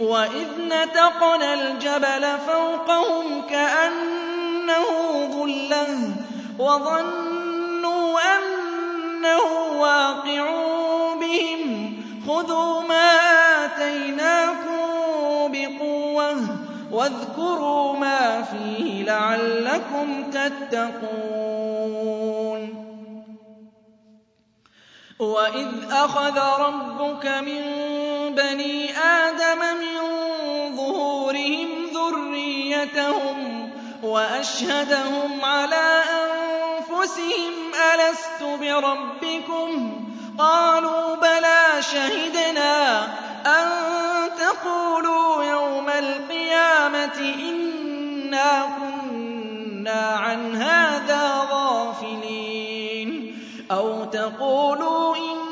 وَإِذْ نَتَقْنَا الْجَبَلَ فَوْقَهُمْ كَأَنَّهُ ظُلَّةٌ وَظَنُّوا أَنَّهُ وَاقِعٌ بِهِمْ خُذُوا مَا آتَيْنَاكُمْ بِقُوَّةٍ وَاذْكُرُوا مَا فِيهِ لَعَلَّكُمْ تَتَّقُونَ وَإِذْ أَخَذَ رَبُّكَ مِنْ بني آدم من ظهورهم ذريتهم وأشهدهم على أنفسهم ألست بربكم؟ قالوا بلى شهدنا أن تقولوا يوم القيامة إنا كنا عن هذا غافلين أو تقولوا إنا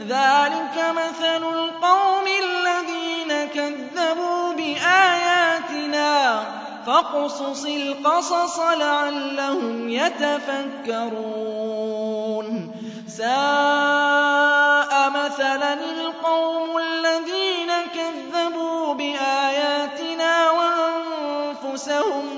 ذلك مثل القوم الذين كذبوا بآياتنا. فاقصص القصص لعلهم يتفكرون. ساء مثلا القوم الذين كذبوا بآياتنا وأنفسهم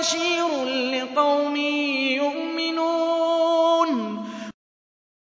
بشير لقوم